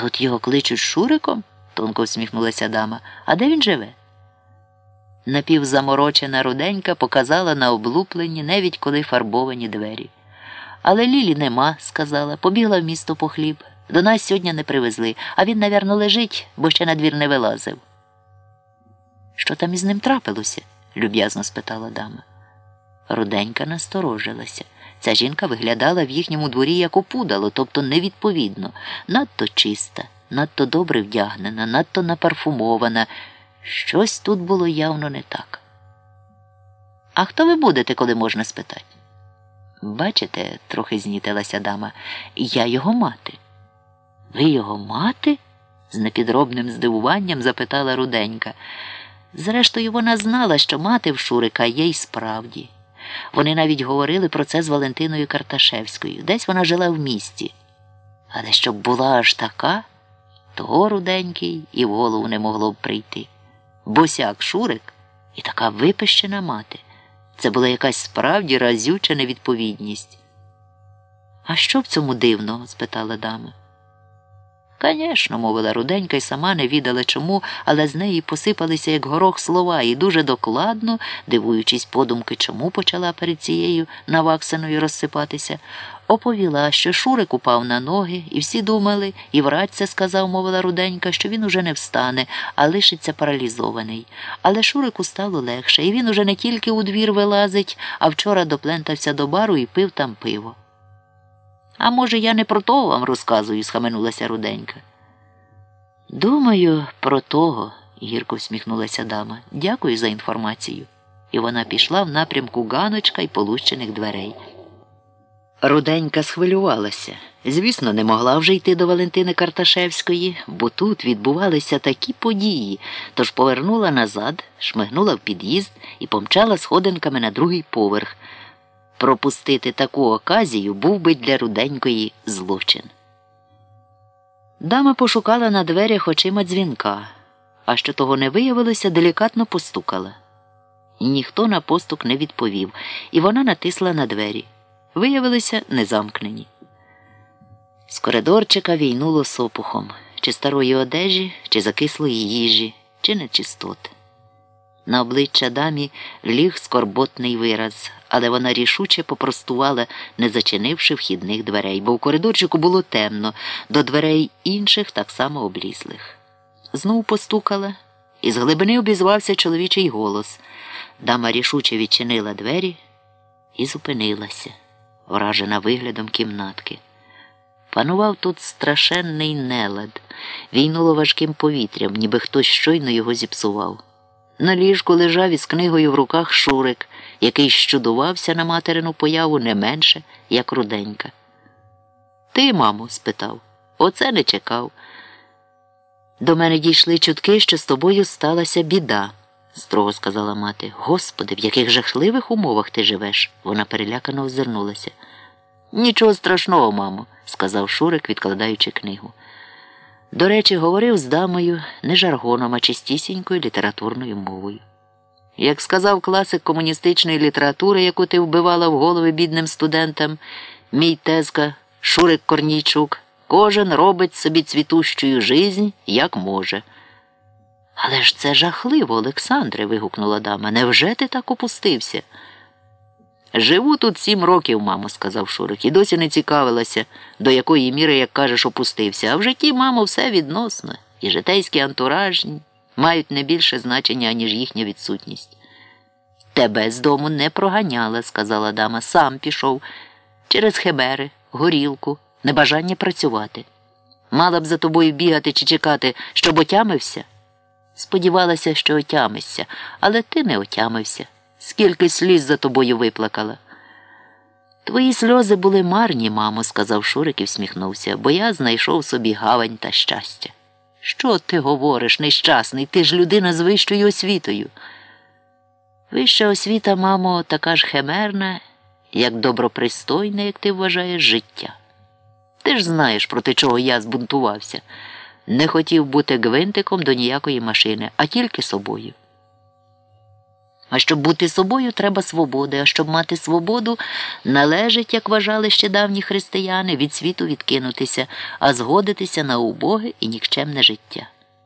Тут його кличуть Шуриком? тонко всміхнулася дама. А де він живе? Напівзаморочена руденька показала на облуплені, навіть коли фарбовані двері. Але Лілі нема, сказала, побігла в місто по хліб. До нас сьогодні не привезли, а він, навірно, лежить, бо ще на двір не вилазив. Що там із ним трапилося? люб'язно спитала дама. Руденька насторожилася. Ця жінка виглядала в їхньому дворі як опудало, тобто невідповідно, надто чиста, надто добре вдягнена, надто напарфумована. Щось тут було явно не так. А хто ви будете, коли можна спитати? Бачите, трохи знітилася дама, я його мати. Ви його мати? з непідробним здивуванням запитала руденька. Зрештою, вона знала, що мати в Шурика є й справді. Вони навіть говорили про це з Валентиною Карташевською. Десь вона жила в місті. Але щоб була аж така, того руденький і в голову не могло б прийти. Босяк Шурик і така випищена мати. Це була якась справді разюча невідповідність. А що в цьому дивного? спитала дама. Звісно, мовила руденька і сама не відала чому, але з неї посипалися як горох слова, і дуже докладно, дивуючись подумки, чому почала перед цією наваксаною розсипатися, оповіла, що Шурик упав на ноги, і всі думали, і врач це сказав, мовила руденька, що він уже не встане, а лишиться паралізований. Але Шурику стало легше, і він уже не тільки у двір вилазить, а вчора доплентався до бару і пив там пиво. А може, я не про того вам розказую, схаменулася руденька. Думаю, про того, гірко всміхнулася дама. Дякую за інформацію. І вона пішла в напрямку ганочка й полущених дверей. Руденька схвилювалася. Звісно, не могла вже йти до Валентини Карташевської, бо тут відбувалися такі події, тож повернула назад, шмигнула в під'їзд і помчала сходинками на другий поверх. Пропустити таку оказію був би для руденької злочин. Дама пошукала на дверях очима дзвінка, а що того не виявилося, делікатно постукала. Ніхто на постук не відповів, і вона натисла на двері. Виявилися незамкнені. З коридорчика війнуло сопухом чи старої одежі, чи закислої їжі, чи нечистоти. На обличчя дамі ліг скорботний вираз, але вона рішуче попростувала, не зачинивши вхідних дверей, бо в коридорчику було темно, до дверей інших так само облізлих. Знов постукала, і з глибини обізвався чоловічий голос. Дама рішуче відчинила двері і зупинилася, вражена виглядом кімнатки. Панував тут страшенний нелад, війнуло важким повітрям, ніби хтось щойно його зіпсував. На ліжку лежав із книгою в руках Шурик, який щудувався на материну появу не менше, як руденька. Ти, мамо? спитав. Оце не чекав. До мене дійшли чутки, що з тобою сталася біда, строго сказала мати. Господи, в яких жахливих умовах ти живеш? Вона перелякано озирнулася. Нічого страшного, мамо, сказав Шурик, відкладаючи книгу. До речі, говорив з дамою не жаргоном, а чистісінькою літературною мовою. Як сказав класик комуністичної літератури, яку ти вбивала в голови бідним студентам, мій тезка Шурик Корнійчук, кожен робить собі цвітущую жизнь, як може. Але ж це жахливо, Олександре. вигукнула дама. Невже ти так опустився? Живу тут сім років, мамо, сказав Шурик, і досі не цікавилася, до якої міри, як кажеш, опустився. А в житті, мамо, все відносно, і житейські антураж мають не більше значення, ніж їхня відсутність. Тебе з дому не проганяла, сказала дама, сам пішов через хебери, горілку, небажання працювати. Мала б за тобою бігати чи чекати, щоб отямився? Сподівалася, що отямишся, але ти не отямився скільки сліз за тобою виплакала. Твої сльози були марні, мамо, сказав Шурик і всміхнувся, бо я знайшов собі гавань та щастя. Що ти говориш, нещасний? Ти ж людина з вищою освітою. Вища освіта, мамо, така ж химерна, як добропристойне, як ти вважаєш, життя. Ти ж знаєш, проти чого я збунтувався. Не хотів бути гвинтиком до ніякої машини, а тільки собою. А щоб бути собою, треба свободи, а щоб мати свободу, належить, як вважали ще давні християни, від світу відкинутися, а згодитися на убоге і нікчемне життя.